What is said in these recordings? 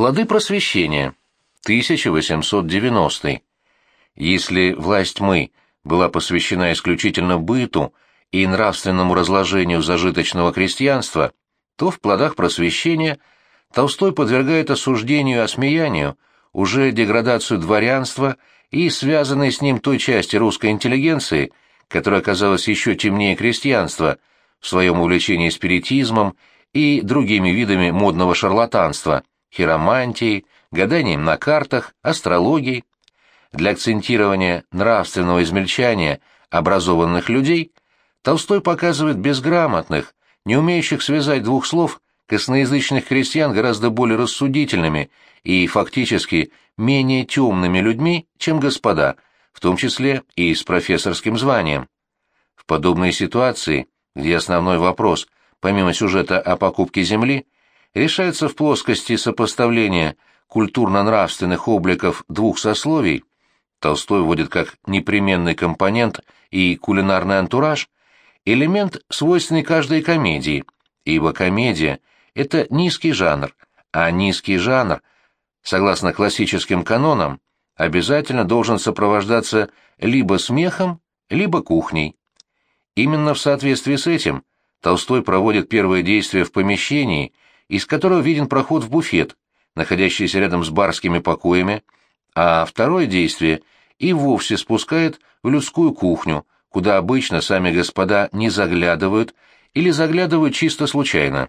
Плоды просвещения. 1890. Если власть тьмы была посвящена исключительно быту и нравственному разложению зажиточного крестьянства, то в плодах просвещения Толстой подвергает осуждению и осмеянию уже деградацию дворянства и связанной с ним той части русской интеллигенции, которая оказалась еще темнее крестьянства в своем увлечении спиритизмом и другими видами модного шарлатанства, хиромантией, гаданием на картах, астрологией. Для акцентирования нравственного измельчания образованных людей Толстой показывает безграмотных, не умеющих связать двух слов, косноязычных крестьян гораздо более рассудительными и фактически менее темными людьми, чем господа, в том числе и с профессорским званием. В подобной ситуации, где основной вопрос, помимо сюжета о покупке земли, решается в плоскости сопоставления культурно-нравственных обликов двух сословий, Толстой вводит как непременный компонент и кулинарный антураж, элемент, свойственный каждой комедии, ибо комедия — это низкий жанр, а низкий жанр, согласно классическим канонам, обязательно должен сопровождаться либо смехом, либо кухней. Именно в соответствии с этим Толстой проводит первое действие в помещении, из которого виден проход в буфет, находящийся рядом с барскими покоями, а второе действие и вовсе спускает в людскую кухню, куда обычно сами господа не заглядывают или заглядывают чисто случайно.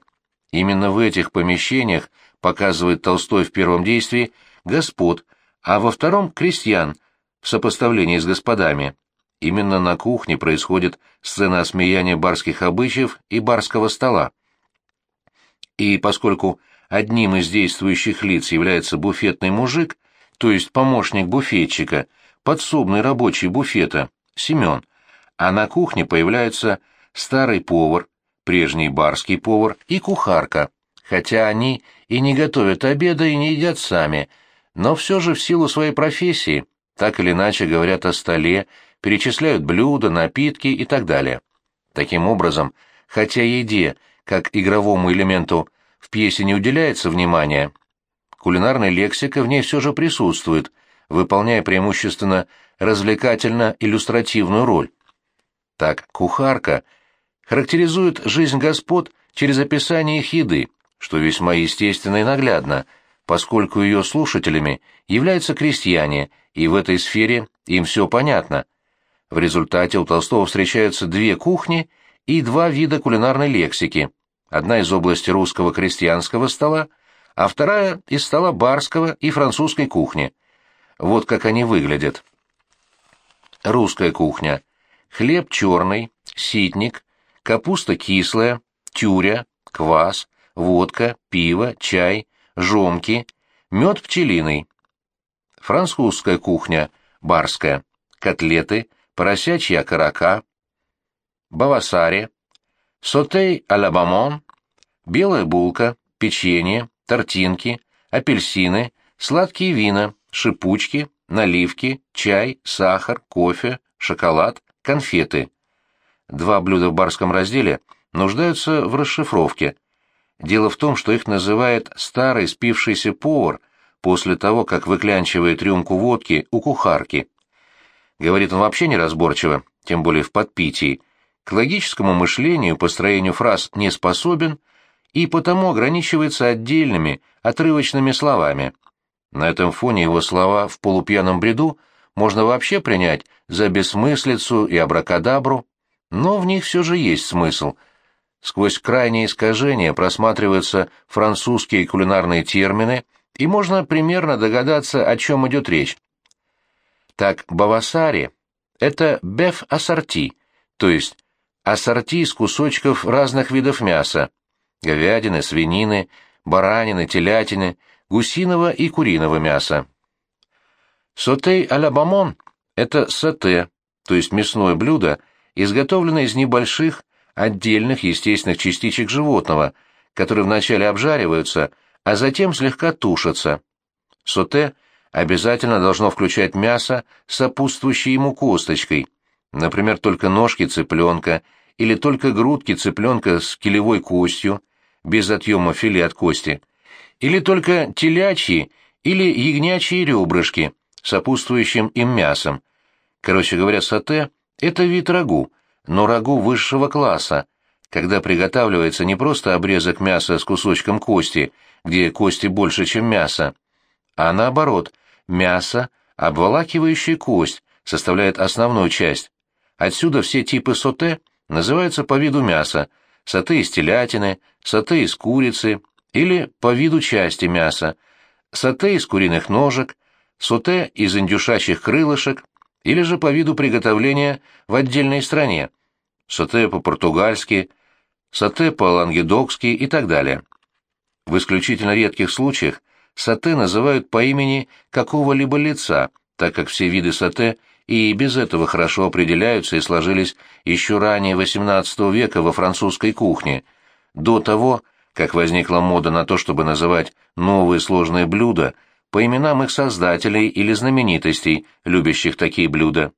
Именно в этих помещениях показывает Толстой в первом действии господ, а во втором — крестьян, в сопоставлении с господами. Именно на кухне происходит сцена осмеяния барских обычаев и барского стола. И поскольку одним из действующих лиц является буфетный мужик, то есть помощник буфетчика, подсобный рабочий буфета, Семен, а на кухне появляются старый повар, прежний барский повар и кухарка, хотя они и не готовят обеда и не едят сами, но все же в силу своей профессии так или иначе говорят о столе, перечисляют блюда, напитки и так далее. Таким образом, хотя еде, как игровому элементу, в пьесе не уделяется внимания, кулинарная лексика в ней все же присутствует, выполняя преимущественно развлекательно-иллюстративную роль. Так, кухарка характеризует жизнь господ через описание их еды, что весьма естественно и наглядно, поскольку ее слушателями являются крестьяне, и в этой сфере им все понятно. В результате у Толстого встречаются две кухни и два вида кулинарной лексики, одна из области русского крестьянского стола, а вторая из стола барского и французской кухни. Вот как они выглядят. Русская кухня. Хлеб черный, ситник, капуста кислая, тюря, квас, водка, пиво, чай, жомки, мед пчелиный. Французская кухня, барская. Котлеты, поросячья окорока, бавасари, сотей а бамон, белая булка, печенье, тортинки, апельсины, сладкие вина, шипучки, наливки, чай, сахар, кофе, шоколад, конфеты. Два блюда в барском разделе нуждаются в расшифровке. Дело в том, что их называет старый спившийся повар после того, как выклянчивает рюмку водки у кухарки. Говорит он вообще неразборчиво, тем более в подпитии. К логическому мышлению, построению фраз не способен и потому ограничивается отдельными, отрывочными словами. На этом фоне его слова в полупьяном бреду можно вообще принять за бессмыслицу и абракадабру, но в них все же есть смысл. Сквозь крайние искажения просматриваются французские кулинарные термины, и можно примерно догадаться, о чем идет речь. Так, бавасари — это беф-ассорти, то есть ассорти из кусочков разных видов мяса, говядины, свинины, баранины, телятины, гусиного и куриного мяса. Сотей а-ля бамон – это сате, то есть мясное блюдо, изготовленное из небольших, отдельных естественных частичек животного, которые вначале обжариваются, а затем слегка тушатся. Соте обязательно должно включать мясо, сопутствующее ему косточкой, например, только ножки цыпленка или только грудки цыпленка с килевой костью, без отъема филе от кости, или только телячьи или ягнячьи ребрышки, сопутствующим им мясом. Короче говоря, сате — это вид рагу, но рагу высшего класса, когда приготавливается не просто обрезок мяса с кусочком кости, где кости больше, чем мясо, а наоборот, мясо, обволакивающее кость, составляет основную часть. Отсюда все типы соте называются по виду мяса, соте из телятины, соте из курицы или по виду части мяса, соте из куриных ножек, соте из индюшачьих крылышек или же по виду приготовления в отдельной стране, соте по-португальски, соте по-лангедокски и так далее. В исключительно редких случаях сате называют по имени какого-либо лица, так как все виды сате и без этого хорошо определяются и сложились еще ранее XVIII века во французской кухне, до того, как возникла мода на то, чтобы называть новые сложные блюда по именам их создателей или знаменитостей, любящих такие блюда.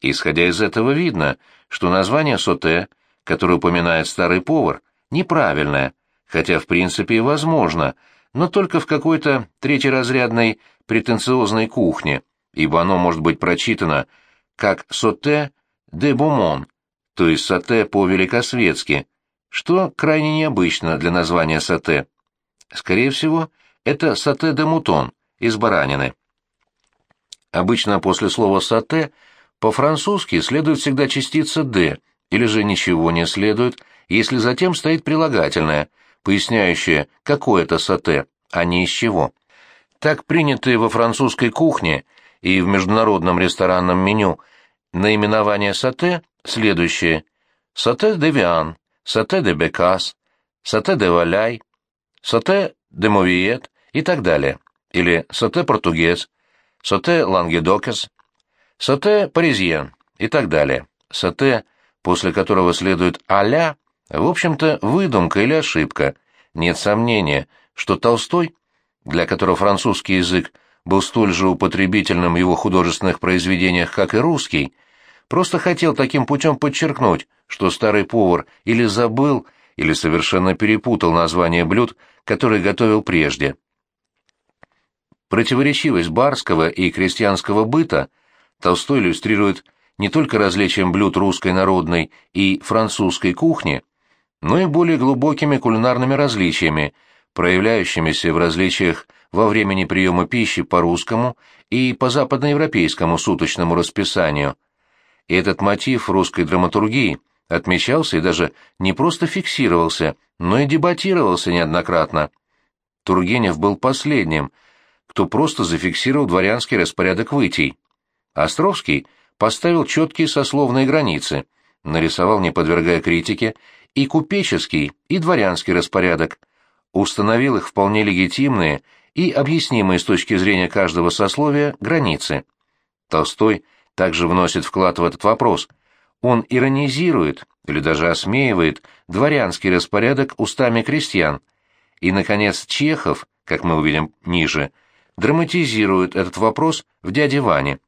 Исходя из этого видно, что название соте, которое упоминает старый повар, неправильное, хотя в принципе и возможно, но только в какой-то третьеразрядной претенциозной кухне, ибо оно может быть прочитано как «соте де бумон», то есть «соте по-великосветски», что крайне необычно для названия сате. Скорее всего, это сате де мутон из баранины. Обычно после слова сате по-французски следует всегда частица «д», или же ничего не следует, если затем стоит прилагательное, поясняющее, какое это сате, а не из чего. Так принятые во французской кухне и в международном ресторанном меню наименование сате следующее: сате де виан, сате де бекас, сате де валяй, сате де мовиет и так далее, или сате португез, сате лангедокес, сате паризьен и так далее. Сате, после которого следует аля, в общем-то, выдумка или ошибка. Нет сомнения, что Толстой, для которого французский язык был столь же употребительным в его художественных произведениях, как и русский, просто хотел таким путем подчеркнуть, что старый повар или забыл, или совершенно перепутал название блюд, которые готовил прежде. Противоречивость барского и крестьянского быта Толстой иллюстрирует не только различием блюд русской народной и французской кухни, но и более глубокими кулинарными различиями, проявляющимися в различиях во времени приема пищи по русскому и по западноевропейскому суточному расписанию. И этот мотив русской драматургии отмечался и даже не просто фиксировался, но и дебатировался неоднократно. Тургенев был последним, кто просто зафиксировал дворянский распорядок вытий. Островский поставил четкие сословные границы, нарисовал, не подвергая критике, и купеческий, и дворянский распорядок, установил их вполне легитимные и объяснимые с точки зрения каждого сословия границы. Толстой также вносит вклад в этот вопрос. Он иронизирует или даже осмеивает дворянский распорядок устами крестьян. И, наконец, Чехов, как мы увидим ниже, драматизирует этот вопрос в «Дяде Ване».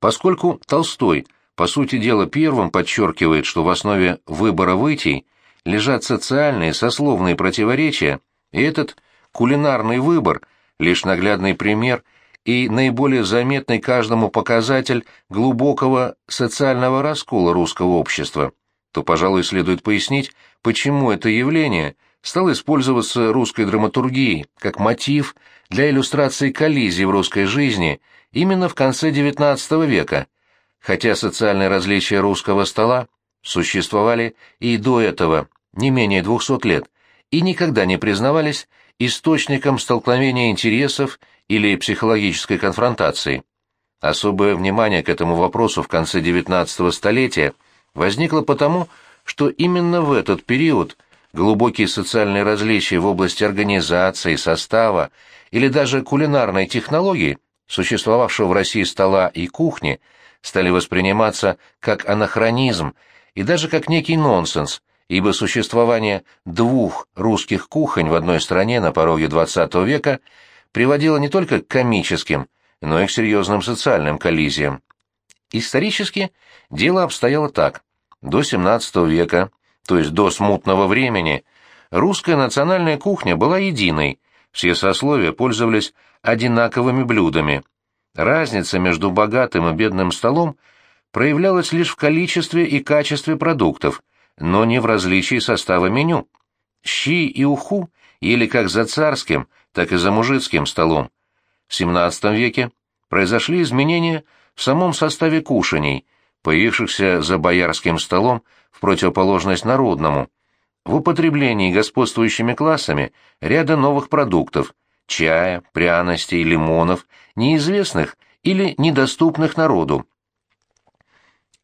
Поскольку Толстой, по сути дела, первым подчеркивает, что в основе выбора вытей лежат социальные, сословные противоречия, и этот кулинарный выбор – лишь наглядный пример и наиболее заметный каждому показатель глубокого социального раскола русского общества, то, пожалуй, следует пояснить, почему это явление стало использоваться русской драматургией как мотив для иллюстрации коллизии в русской жизни именно в конце XIX века, хотя социальные различия русского стола существовали и до этого не менее 200 лет и никогда не признавались источником столкновения интересов или психологической конфронтации. Особое внимание к этому вопросу в конце XIX столетия возникло потому, что именно в этот период глубокие социальные различия в области организации, состава или даже кулинарной технологии, существовавшего в России стола и кухни, стали восприниматься как анахронизм и даже как некий нонсенс, ибо существование двух русских кухонь в одной стране на пороге XX века приводило не только к комическим, но и к серьезным социальным коллизиям. Исторически дело обстояло так. До XVII века, то есть до смутного времени, русская национальная кухня была единой, все сословия пользовались одинаковыми блюдами. Разница между богатым и бедным столом проявлялась лишь в количестве и качестве продуктов, но не в различии состава меню. Щи и уху ели как за царским, так и за мужицким столом. В XVII веке произошли изменения в самом составе кушаний, появившихся за боярским столом в противоположность народному. В употреблении господствующими классами ряда новых продуктов – чая, пряностей, лимонов, неизвестных или недоступных народу.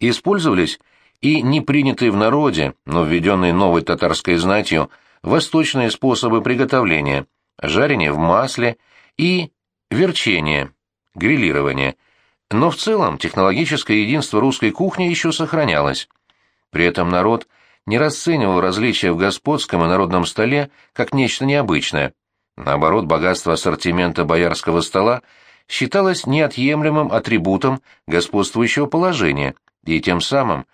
Использовались и не принятые в народе, но введенные новой татарской знатью, восточные способы приготовления – жарение в масле и верчение, грилирование. Но в целом технологическое единство русской кухни еще сохранялось. При этом народ не расценивал различия в господском и народном столе как нечто необычное. Наоборот, богатство ассортимента боярского стола считалось неотъемлемым атрибутом господствующего положения и тем самым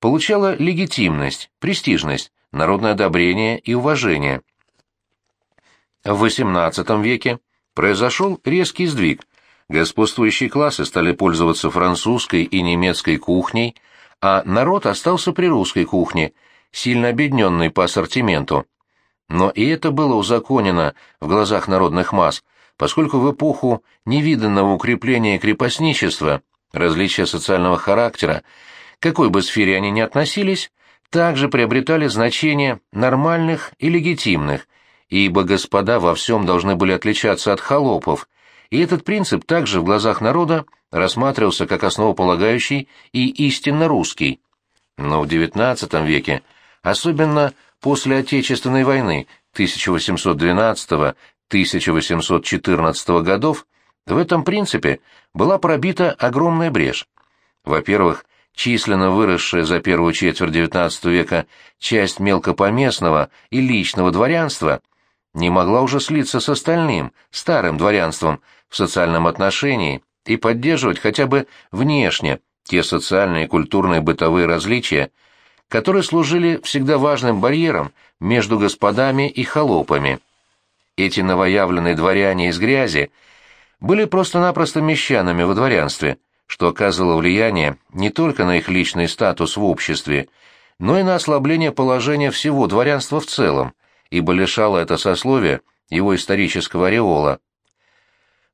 получало легитимность, престижность, народное одобрение и уважение. В XVIII веке произошел резкий сдвиг. Господствующие классы стали пользоваться французской и немецкой кухней, а народ остался при русской кухне, сильно обедненной по ассортименту. Но и это было узаконено в глазах народных масс, поскольку в эпоху невиданного укрепления крепостничества различия социального характера, какой бы сфере они ни относились, также приобретали значение нормальных и легитимных, ибо господа во всем должны были отличаться от холопов, и этот принцип также в глазах народа рассматривался как основополагающий и истинно русский. Но в XIX веке, особенно после Отечественной войны 1812-1814 годов, в этом принципе была пробита огромная брешь. Во-первых, численно выросшая за первую четверть XIX века часть мелкопоместного и личного дворянства не могла уже слиться с остальным, старым дворянством, в социальном отношении и поддерживать хотя бы внешне те социальные культурные бытовые различия, которые служили всегда важным барьером между господами и холопами. Эти новоявленные дворяне из грязи были просто-напросто мещанами во дворянстве, что оказывало влияние не только на их личный статус в обществе, но и на ослабление положения всего дворянства в целом, ибо лишало это сословие его исторического ореола.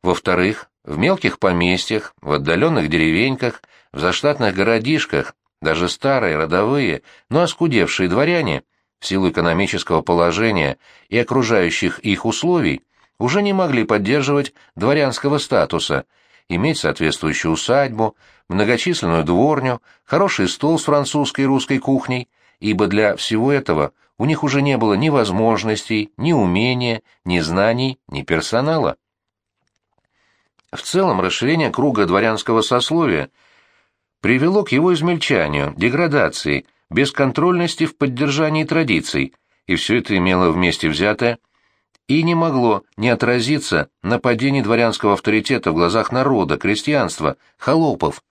Во-вторых, в мелких поместьях, в отдаленных деревеньках, в заштатных городишках, даже старые, родовые, но оскудевшие дворяне, в силу экономического положения и окружающих их условий, уже не могли поддерживать дворянского статуса, иметь соответствующую усадьбу, многочисленную дворню, хороший стол с французской и русской кухней, ибо для всего этого у них уже не было ни возможностей, ни умения, ни знаний, ни персонала. В целом расширение круга дворянского сословия привело к его измельчанию, деградации, бесконтрольности в поддержании традиций, и все это имело вместе взятое и не могло не отразиться на падении дворянского авторитета в глазах народа, крестьянства, холопов.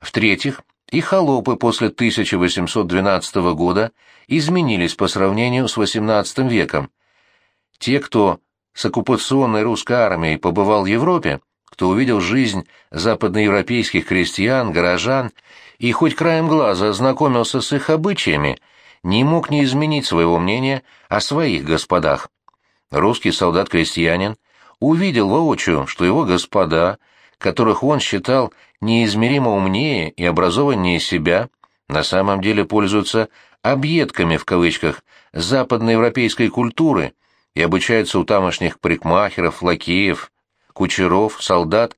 В-третьих, и холопы после 1812 года изменились по сравнению с XVIII веком. Те, кто с оккупационной русской армией побывал в Европе, кто увидел жизнь западноевропейских крестьян, горожан и хоть краем глаза ознакомился с их обычаями, не мог не изменить своего мнения о своих господах. Русский солдат-крестьянин увидел воочию, что его господа, которых он считал неизмеримо умнее и образованнее себя, на самом деле пользуются «объедками» в кавычках западноевропейской культуры и обучаются у тамошних парикмахеров, лакеев, кучеров, солдат,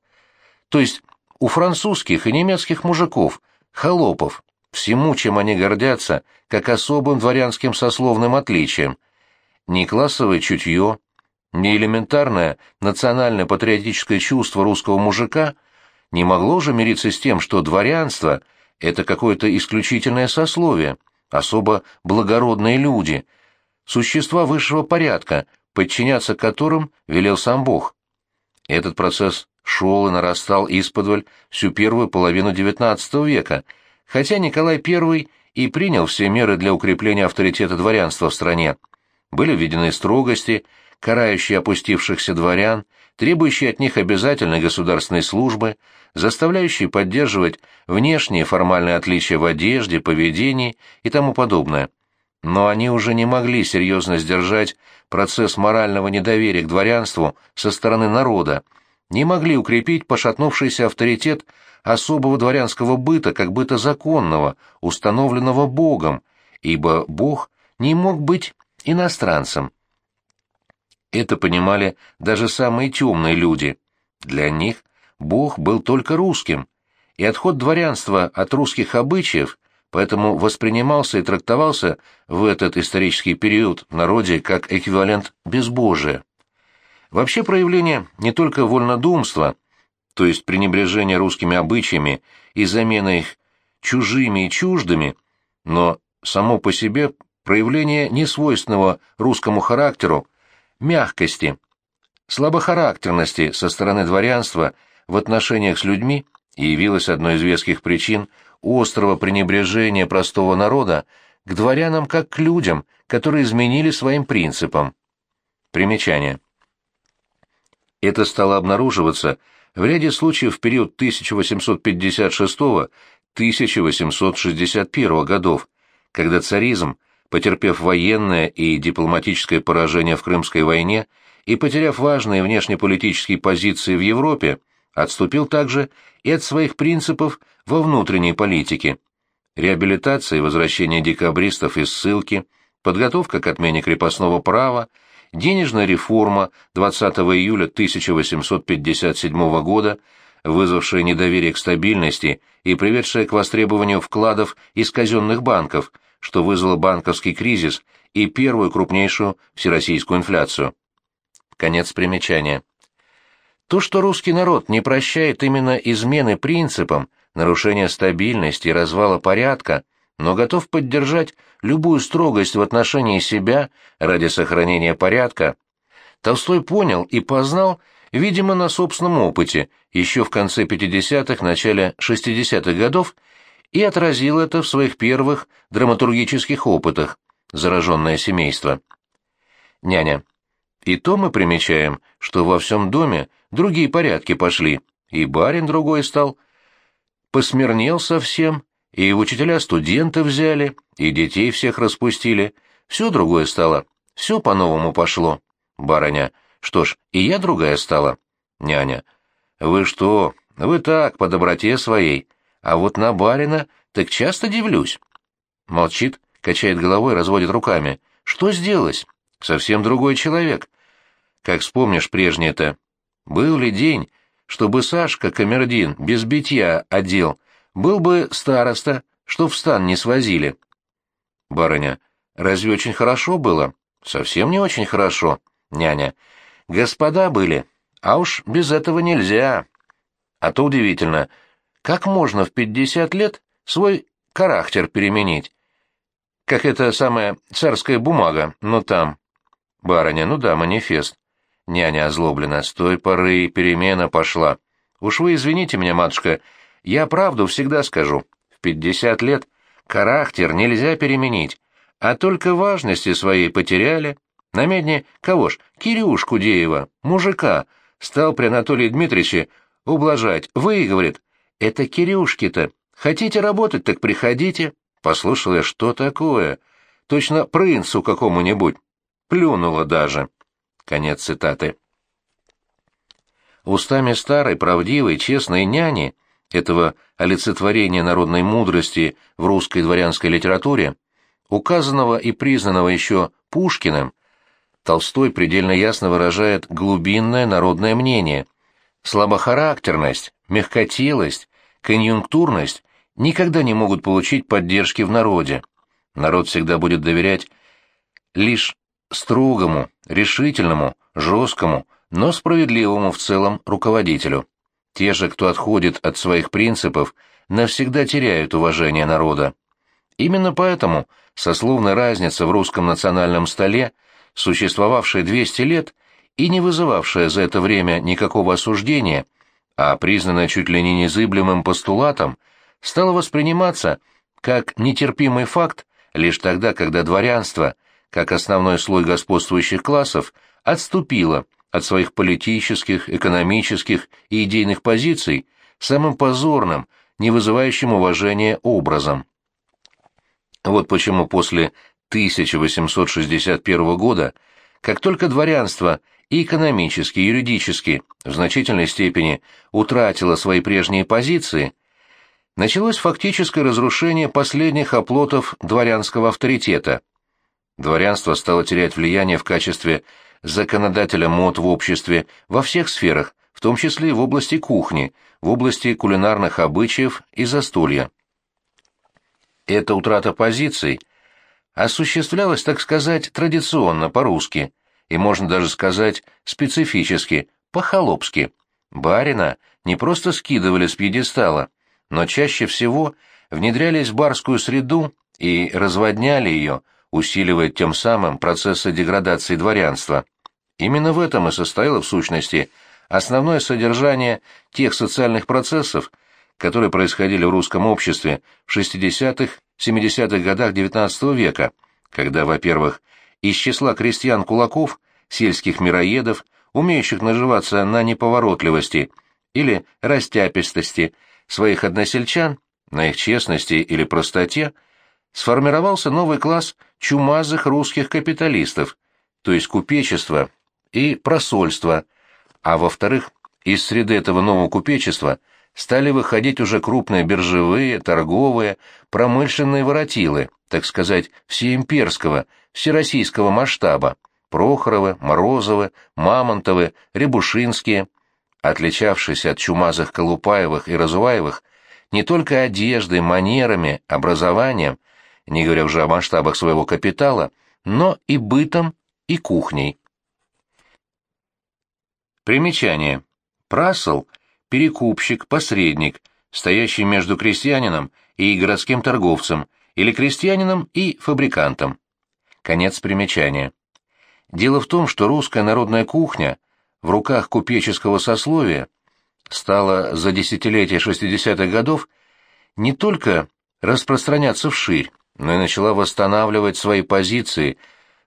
то есть у французских и немецких мужиков, холопов, всему, чем они гордятся, как особым дворянским сословным отличием. Ни классовое чутье, ни элементарное национально-патриотическое чувство русского мужика не могло же мириться с тем, что дворянство — это какое-то исключительное сословие, особо благородные люди, существа высшего порядка, подчиняться которым велел сам Бог. Этот процесс шел и нарастал исподволь всю первую половину XIX века, хотя Николай I и принял все меры для укрепления авторитета дворянства в стране. Были введены строгости, карающие опустившихся дворян, требующие от них обязательной государственной службы, заставляющие поддерживать внешние формальные отличия в одежде, поведении и тому подобное. Но они уже не могли серьезно сдержать процесс морального недоверия к дворянству со стороны народа, не могли укрепить пошатнувшийся авторитет особого дворянского быта как быта законного, установленного Богом, ибо Бог не мог быть иностранцем. Это понимали даже самые темные люди. Для них Бог был только русским, и отход дворянства от русских обычаев поэтому воспринимался и трактовался в этот исторический период в народе как эквивалент безбожия. Вообще проявление не только вольнодумства, то есть пренебрежения русскими обычаями и замена их чужими и чуждыми, но само по себе проявление несвойственного русскому характеру, мягкости, слабохарактерности со стороны дворянства в отношениях с людьми и явилось одной из веских причин острого пренебрежения простого народа к дворянам как к людям, которые изменили своим принципам. Примечание. Это стало обнаруживаться в ряде случаев в период 1856-1861 годов, когда царизм, потерпев военное и дипломатическое поражение в Крымской войне и потеряв важные внешнеполитические позиции в Европе, отступил также и от своих принципов во внутренней политике. Реабилитация и возвращение декабристов из ссылки, подготовка к отмене крепостного права, денежная реформа 20 июля 1857 года, вызвавшая недоверие к стабильности и приведшая к востребованию вкладов из казенных банков, что вызвало банковский кризис и первую крупнейшую всероссийскую инфляцию. Конец примечания. То, что русский народ не прощает именно измены принципам, нарушения стабильности и развала порядка, но готов поддержать любую строгость в отношении себя ради сохранения порядка, Толстой понял и познал, видимо, на собственном опыте, еще в конце 50-х, начале 60-х годов, и отразил это в своих первых драматургических опытах «Зараженное семейство». Няня. И то мы примечаем, что во всем доме другие порядки пошли, и барин другой стал. Посмирнел совсем, и учителя студентов взяли, и детей всех распустили. Все другое стало, все по-новому пошло. Барыня, что ж, и я другая стала. Няня, вы что, вы так, по доброте своей, а вот на барина так часто дивлюсь. Молчит, качает головой, разводит руками. Что сделалось? Совсем другой человек. Как вспомнишь прежнее-то, был ли день, чтобы Сашка Камердин без битья одел, был бы староста, что в стан не свозили? Барыня, разве очень хорошо было? Совсем не очень хорошо. Няня, господа были, а уж без этого нельзя. А то удивительно, как можно в пятьдесят лет свой характер переменить? Как это самая царская бумага, но там. Барыня, ну да, манифест. Няня озлоблена. С той поры перемена пошла. Уж вы извините меня, матушка, я правду всегда скажу. В пятьдесят лет характер нельзя переменить, а только важности своей потеряли. На медне кого ж? Кирюшку Деева, мужика, стал при Анатолии Дмитриевиче ублажать. Вы, говорит, это Кирюшки-то. Хотите работать, так приходите. Послушал я, что такое. Точно принцу какому-нибудь. Плюнула даже. Конец цитаты. Устами старой, правдивой, честной няни, этого олицетворения народной мудрости в русской дворянской литературе, указанного и признанного еще Пушкиным, Толстой предельно ясно выражает глубинное народное мнение. Слабохарактерность, мягкотелость, конъюнктурность никогда не могут получить поддержки в народе. Народ всегда будет доверять лишь строгому, решительному, жесткому, но справедливому в целом руководителю. Те же, кто отходит от своих принципов, навсегда теряют уважение народа. Именно поэтому сословная разница в русском национальном столе, существовавшая 200 лет и не вызывавшая за это время никакого осуждения, а признанная чуть ли не незыблемым постулатом, стала восприниматься как нетерпимый факт лишь тогда, когда дворянство – как основной слой господствующих классов, отступила от своих политических, экономических и идейных позиций самым позорным, не вызывающим уважения образом. Вот почему после 1861 года, как только дворянство и экономически, и юридически в значительной степени утратило свои прежние позиции, началось фактическое разрушение последних оплотов дворянского авторитета. Дворянство стало терять влияние в качестве законодателя мод в обществе во всех сферах, в том числе и в области кухни, в области кулинарных обычаев и застолья. Эта утрата позиций осуществлялась, так сказать, традиционно, по-русски, и можно даже сказать специфически, по-холопски. Барина не просто скидывали с пьедестала, но чаще всего внедрялись в барскую среду и разводняли ее, усиливая тем самым процессы деградации дворянства. Именно в этом и состояло в сущности основное содержание тех социальных процессов, которые происходили в русском обществе в 60-х, 70-х годах XIX века, когда, во-первых, из числа крестьян-кулаков, сельских мироедов, умеющих наживаться на неповоротливости или растяпистости своих односельчан, на их честности или простоте, сформировался новый класс чумазых русских капиталистов, то есть купечества и просольства, а во-вторых, из среды этого нового купечества стали выходить уже крупные биржевые, торговые, промышленные воротилы, так сказать, всеимперского, всероссийского масштаба, Прохоровы, Морозовы, Мамонтовы, Рябушинские, отличавшиеся от чумазых Колупаевых и Разуваевых не только одеждой, манерами, образованием, не говоря уже о масштабах своего капитала, но и бытом и кухней. Примечание. Прасл – перекупщик, посредник, стоящий между крестьянином и городским торговцем, или крестьянином и фабрикантом. Конец примечания. Дело в том, что русская народная кухня в руках купеческого сословия стала за десятилетия 60-х годов не только распространяться вширь, но и начала восстанавливать свои позиции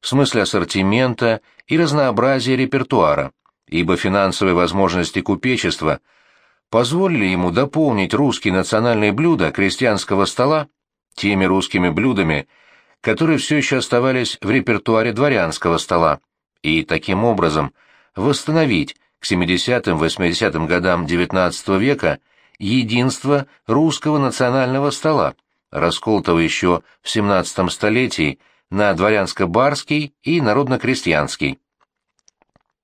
в смысле ассортимента и разнообразия репертуара, ибо финансовые возможности купечества позволили ему дополнить русские национальные блюда крестьянского стола теми русскими блюдами, которые все еще оставались в репертуаре дворянского стола, и таким образом восстановить к 70-80-м годам XIX века единство русского национального стола, расколотого еще в XVII столетии на дворянско-барский и народно-крестьянский.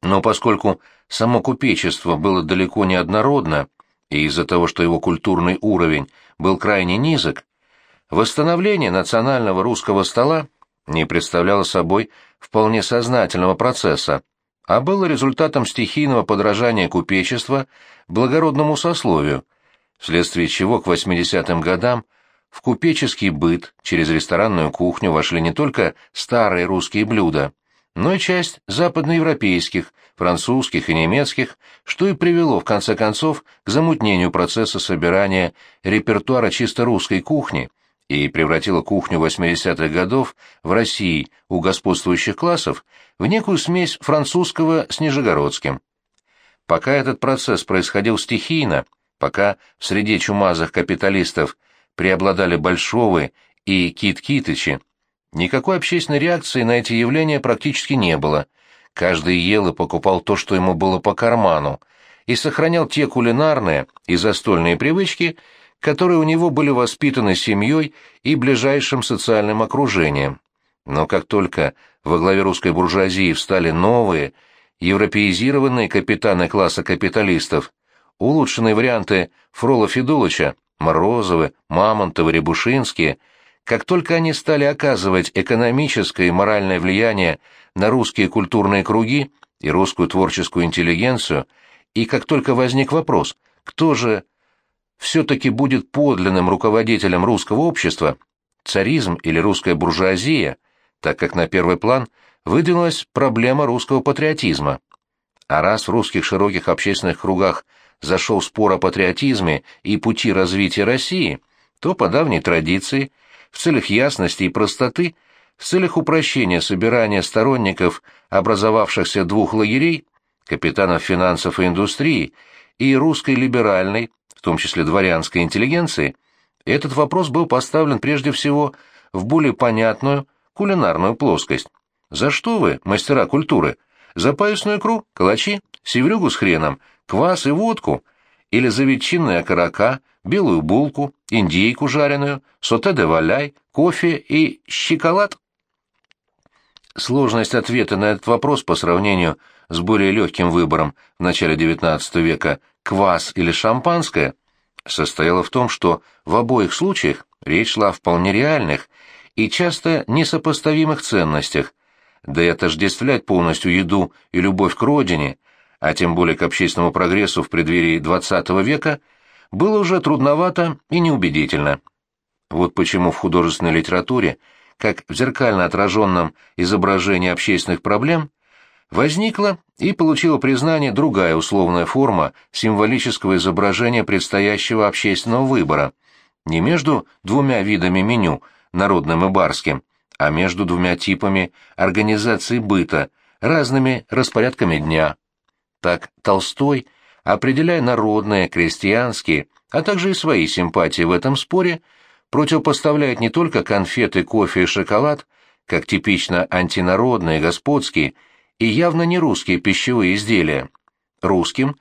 Но поскольку само купечество было далеко не однородно, и из-за того, что его культурный уровень был крайне низок, Восстановление национального русского стола не представляло собой вполне сознательного процесса, а было результатом стихийного подражания купечества благородному сословию, вследствие чего к 80-м годам в купеческий быт через ресторанную кухню вошли не только старые русские блюда, но и часть западноевропейских, французских и немецких, что и привело в конце концов к замутнению процесса собирания репертуара чисто русской кухни – и превратила кухню 80-х годов в России у господствующих классов в некую смесь французского с нижегородским. Пока этот процесс происходил стихийно, пока в среде чумазых капиталистов преобладали Большовы и Кит-Китычи, никакой общественной реакции на эти явления практически не было. Каждый ел и покупал то, что ему было по карману, и сохранял те кулинарные и застольные привычки, которые у него были воспитаны семьей и ближайшим социальным окружением. Но как только во главе русской буржуазии встали новые, европеизированные капитаны класса капиталистов, улучшенные варианты Фрола Федулыча, Морозовы, Мамонтовы, Рябушинские, как только они стали оказывать экономическое и моральное влияние на русские культурные круги и русскую творческую интеллигенцию, и как только возник вопрос, кто же все-таки будет подлинным руководителем русского общества, царизм или русская буржуазия, так как на первый план выдвинулась проблема русского патриотизма. А раз в русских широких общественных кругах зашел спор о патриотизме и пути развития России, то по давней традиции, в целях ясности и простоты, в целях упрощения собирания сторонников образовавшихся двух лагерей, капитанов финансов и индустрии, и русской либеральной, в том числе дворянской интеллигенции, этот вопрос был поставлен прежде всего в более понятную кулинарную плоскость. За что вы, мастера культуры? За паюсную икру, калачи, севрюгу с хреном, квас и водку? Или за ветчинные окорока, белую булку, индейку жареную, соте де валяй, кофе и щеколад? Сложность ответа на этот вопрос по сравнению с более легким выбором в начале XIX века квас или шампанское состояла в том, что в обоих случаях речь шла о вполне реальных и часто несопоставимых ценностях, да и отождествлять полностью еду и любовь к родине, а тем более к общественному прогрессу в преддверии XX века, было уже трудновато и неубедительно. Вот почему в художественной литературе, как в зеркально отраженном изображении общественных проблем, возникла и получила признание другая условная форма символического изображения предстоящего общественного выбора, не между двумя видами меню, народным и барским, а между двумя типами организации быта, разными распорядками дня. Так Толстой, определяя народные, крестьянские, а также и свои симпатии в этом споре, противопоставляет не только конфеты, кофе и шоколад, как типично антинародные, господские и явно не русские пищевые изделия, русским,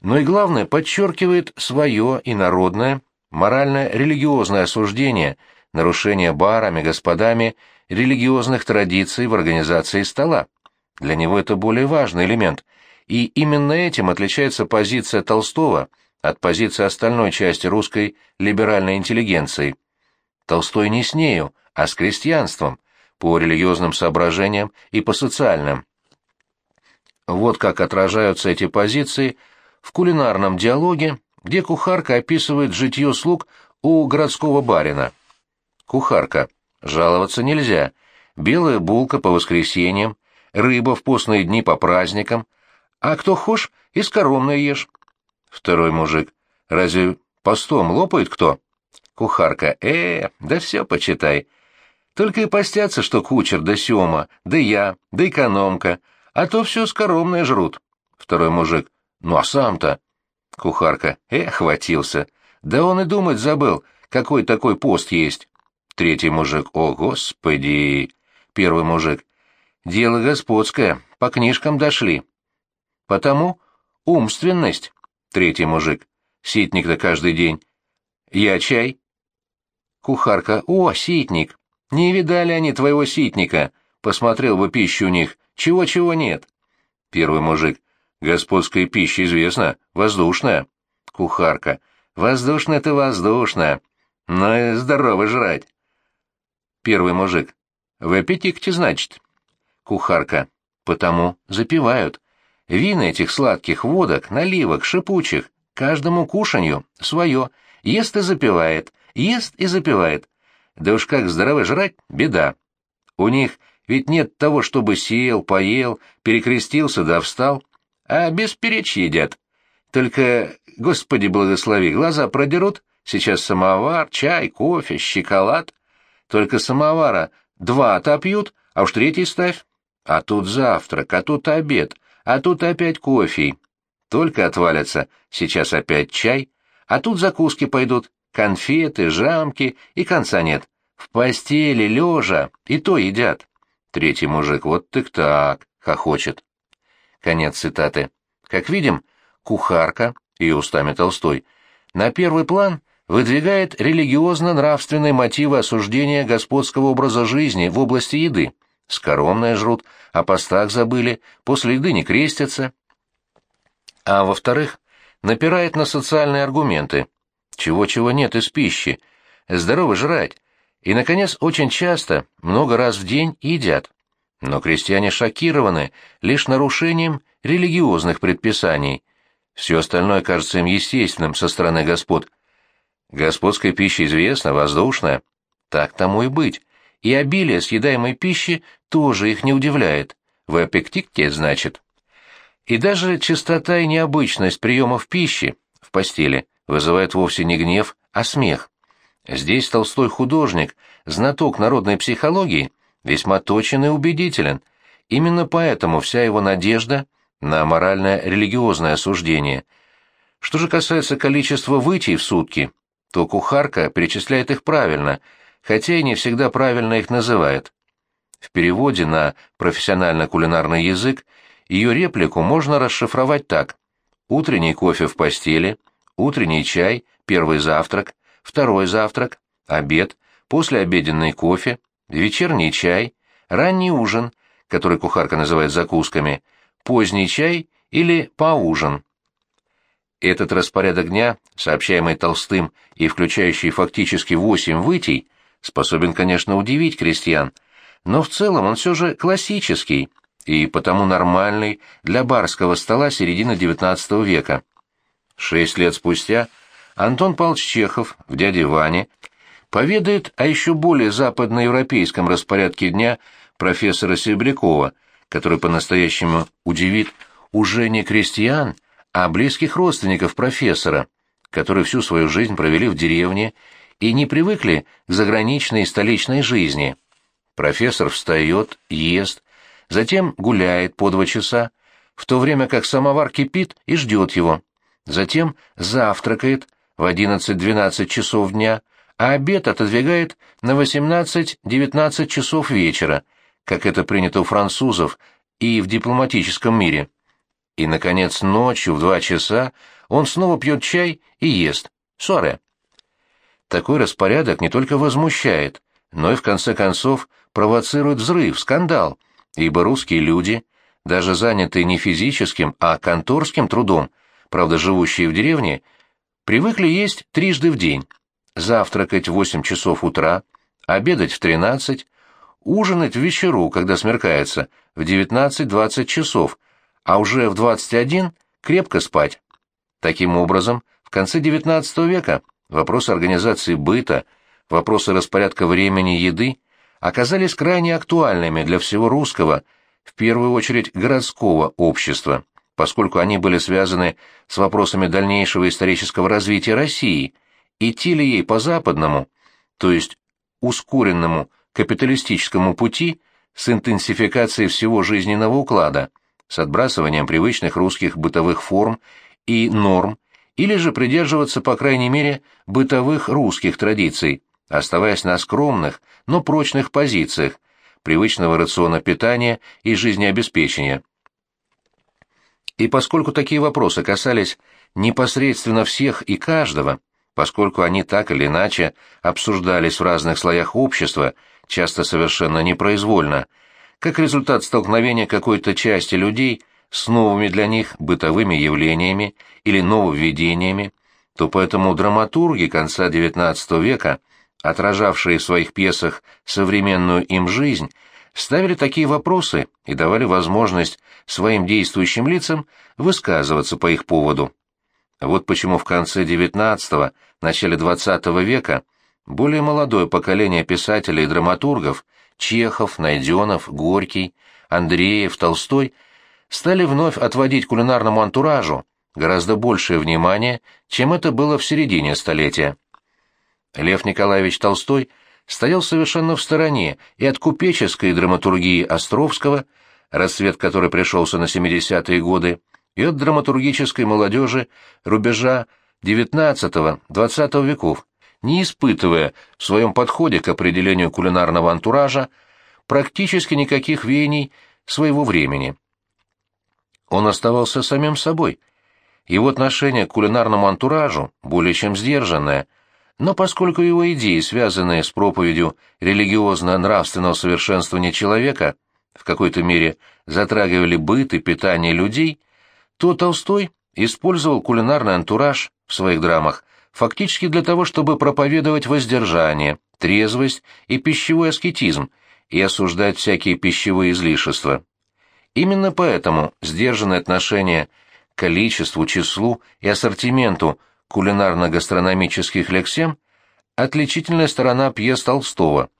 но и главное подчеркивает свое и народное, морально-религиозное осуждение нарушения барами, господами религиозных традиций в организации стола. Для него это более важный элемент, и именно этим отличается позиция Толстого от позиции остальной части русской либеральной интеллигенции. Толстой не с нею, а с крестьянством, по религиозным соображениям и по социальным. Вот как отражаются эти позиции в кулинарном диалоге, где кухарка описывает житье слуг у городского барина. Кухарка. Жаловаться нельзя. Белая булка по воскресеньям, рыба в постные дни по праздникам. А кто хошь, и скоромное ешь. Второй мужик. Разве постом лопает кто? Кухарка. Э, да все почитай. Только и постятся, что кучер да Сема, да я, да экономка, а то все скоромное жрут. Второй мужик. Ну а сам-то? Кухарка. Э, хватился. Да он и думать забыл, какой такой пост есть. Третий мужик. О, господи! Первый мужик. Дело господское, по книжкам дошли. Потому умственность. Третий мужик. Ситник-то каждый день. Я чай. Кухарка. О, ситник. Не видали они твоего ситника. Посмотрел бы пищу у них. Чего-чего нет. Первый мужик. Господская пища известна, воздушная. Кухарка. Воздушная-то воздушная. Но и здорово жрать. Первый мужик. В аппетите, значит. Кухарка. Потому запивают. Вина этих сладких водок, наливок, шипучих, каждому кушанью свое. Ест и запивает, ест и запивает. Да уж как здорово жрать, беда. У них ведь нет того, чтобы сел, поел, перекрестился да встал, а без перечь едят. Только, господи благослови, глаза продерут, сейчас самовар, чай, кофе, шоколад. Только самовара два отопьют, а уж третий ставь. А тут завтрак, а тут обед, а тут опять кофе. Только отвалятся, сейчас опять чай, а тут закуски пойдут, конфеты, жамки, и конца нет. В постели, лежа, и то едят. Третий мужик, вот так-так, хохочет. Конец цитаты. Как видим, кухарка, и устами Толстой, на первый план выдвигает религиозно-нравственные мотивы осуждения господского образа жизни в области еды. Скоромное жрут, о постах забыли, после еды не крестятся. А во-вторых, напирает на социальные аргументы. Чего-чего нет из пищи. Здорово жрать. И, наконец, очень часто, много раз в день едят. Но крестьяне шокированы лишь нарушением религиозных предписаний. Все остальное кажется им естественным со стороны господ – Господская пища известна, воздушная. Так тому и быть. И обилие съедаемой пищи тоже их не удивляет. В аппетите, значит. И даже чистота и необычность приемов пищи в постели вызывает вовсе не гнев, а смех. Здесь Толстой художник, знаток народной психологии, весьма точен и убедителен. Именно поэтому вся его надежда на морально-религиозное осуждение. Что же касается количества вытей в сутки, то кухарка перечисляет их правильно, хотя и не всегда правильно их называет. В переводе на профессионально-кулинарный язык ее реплику можно расшифровать так. Утренний кофе в постели, утренний чай, первый завтрак, второй завтрак, обед, послеобеденный кофе, вечерний чай, ранний ужин, который кухарка называет закусками, поздний чай или поужин. Этот распорядок дня, сообщаемый Толстым и включающий фактически восемь вытей, способен, конечно, удивить крестьян, но в целом он все же классический и потому нормальный для барского стола середины XIX века. Шесть лет спустя Антон Павлович Чехов в «Дяде Ване» поведает о еще более западноевропейском распорядке дня профессора Серебрякова, который по-настоящему удивит уже не крестьян, а близких родственников профессора, которые всю свою жизнь провели в деревне и не привыкли к заграничной и столичной жизни. Профессор встает, ест, затем гуляет по два часа, в то время как самовар кипит и ждет его. Затем завтракает в 11-12 часов дня, а обед отодвигает на 18-19 часов вечера, как это принято у французов и в дипломатическом мире. И, наконец, ночью в два часа он снова пьет чай и ест. Соре. Такой распорядок не только возмущает, но и, в конце концов, провоцирует взрыв, скандал, ибо русские люди, даже занятые не физическим, а конторским трудом, правда, живущие в деревне, привыкли есть трижды в день, завтракать в 8 часов утра, обедать в 13, ужинать в вечеру, когда смеркается, в 19-20 часов, а уже в 21 крепко спать. Таким образом, в конце XIX века вопросы организации быта, вопросы распорядка времени еды оказались крайне актуальными для всего русского, в первую очередь городского общества, поскольку они были связаны с вопросами дальнейшего исторического развития России, идти ли ей по западному, то есть ускоренному капиталистическому пути с интенсификацией всего жизненного уклада, с отбрасыванием привычных русских бытовых форм и норм, или же придерживаться, по крайней мере, бытовых русских традиций, оставаясь на скромных, но прочных позициях, привычного рациона питания и жизнеобеспечения. И поскольку такие вопросы касались непосредственно всех и каждого, поскольку они так или иначе обсуждались в разных слоях общества, часто совершенно непроизвольно, как результат столкновения какой-то части людей с новыми для них бытовыми явлениями или нововведениями, то поэтому драматурги конца XIX века, отражавшие в своих пьесах современную им жизнь, ставили такие вопросы и давали возможность своим действующим лицам высказываться по их поводу. Вот почему в конце XIX – начале XX века более молодое поколение писателей и драматургов Чехов, Найденов, Горький, Андреев, Толстой стали вновь отводить кулинарному антуражу гораздо большее внимание, чем это было в середине столетия. Лев Николаевич Толстой стоял совершенно в стороне и от купеческой драматургии Островского, расцвет которой пришелся на 70-е годы, и от драматургической молодежи рубежа XIX-XX веков, не испытывая в своем подходе к определению кулинарного антуража практически никаких веяний своего времени. Он оставался самим собой. Его отношение к кулинарному антуражу более чем сдержанное, но поскольку его идеи, связанные с проповедью религиозно-нравственного совершенствования человека, в какой-то мере затрагивали быт и питание людей, то Толстой использовал кулинарный антураж в своих драмах фактически для того, чтобы проповедовать воздержание, трезвость и пищевой аскетизм и осуждать всякие пищевые излишества. Именно поэтому сдержанное отношение к количеству, числу и ассортименту кулинарно-гастрономических лексем – отличительная сторона пьес Толстого.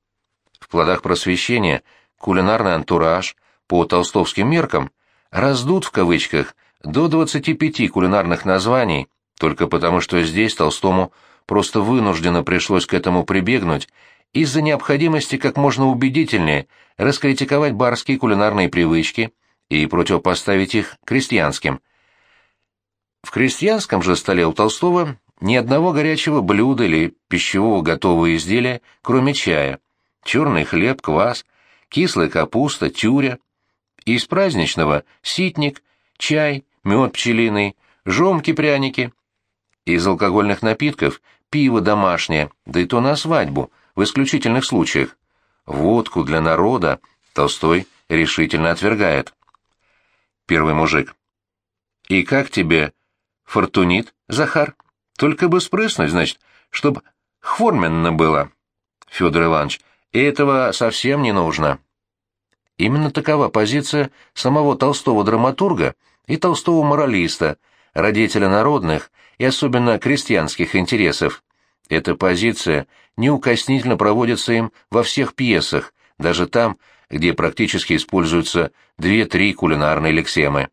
В «Плодах просвещения» кулинарный антураж, по толстовским меркам, раздут в кавычках до 25 кулинарных названий, только потому что здесь Толстому просто вынужденно пришлось к этому прибегнуть из-за необходимости как можно убедительнее раскритиковать барские кулинарные привычки и противопоставить их крестьянским. В крестьянском же столе у Толстого ни одного горячего блюда или пищевого готового изделия, кроме чая. Черный хлеб, квас, кислая капуста, тюря. Из праздничного — ситник, чай, мед пчелиный, жомки-пряники. Из алкогольных напитков — пиво домашнее, да и то на свадьбу, в исключительных случаях. Водку для народа Толстой решительно отвергает. Первый мужик. «И как тебе фортунит, Захар?» Только бы спрыснуть, значит, чтоб хворменно было. Федор Иванович, этого совсем не нужно. Именно такова позиция самого толстого драматурга и толстого моралиста, родителя народных и особенно крестьянских интересов. Эта позиция неукоснительно проводится им во всех пьесах, даже там, где практически используются две-три кулинарные лексемы.